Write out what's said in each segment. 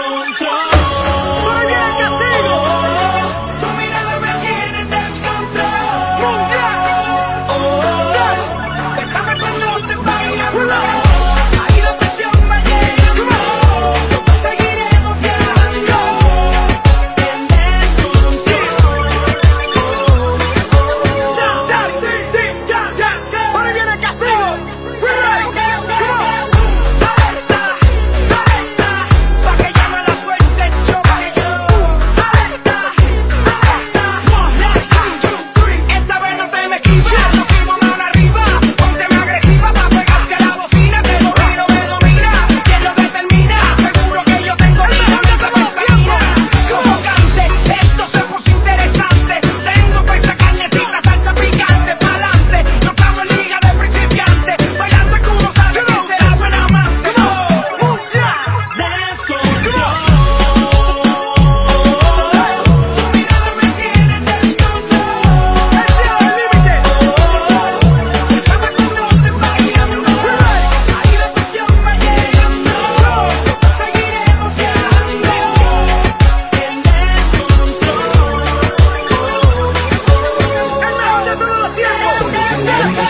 control.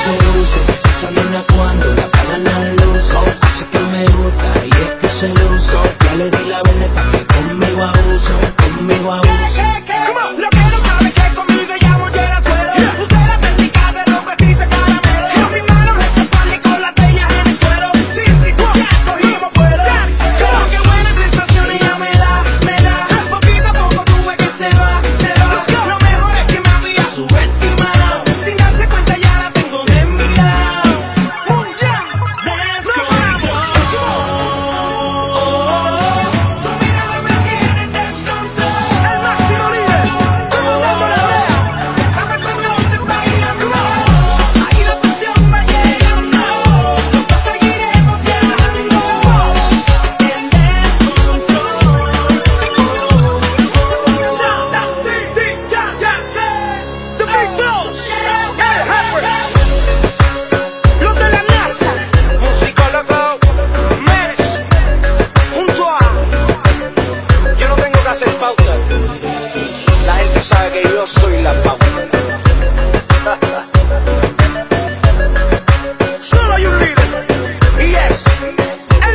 se luce, Sabina cuando la paran al uso, hace que me gusta y es que se luce, ya le di la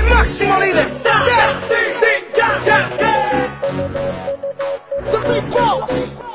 máximo líder. ¡Da, da, da, da, da! The big.